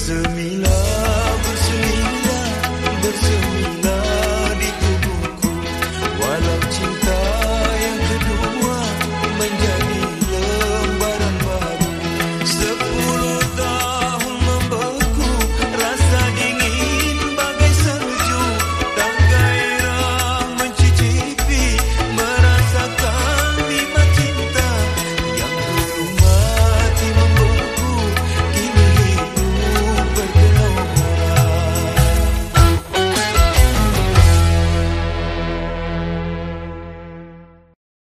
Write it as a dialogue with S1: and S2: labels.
S1: bersemilah bersemilah bersemilah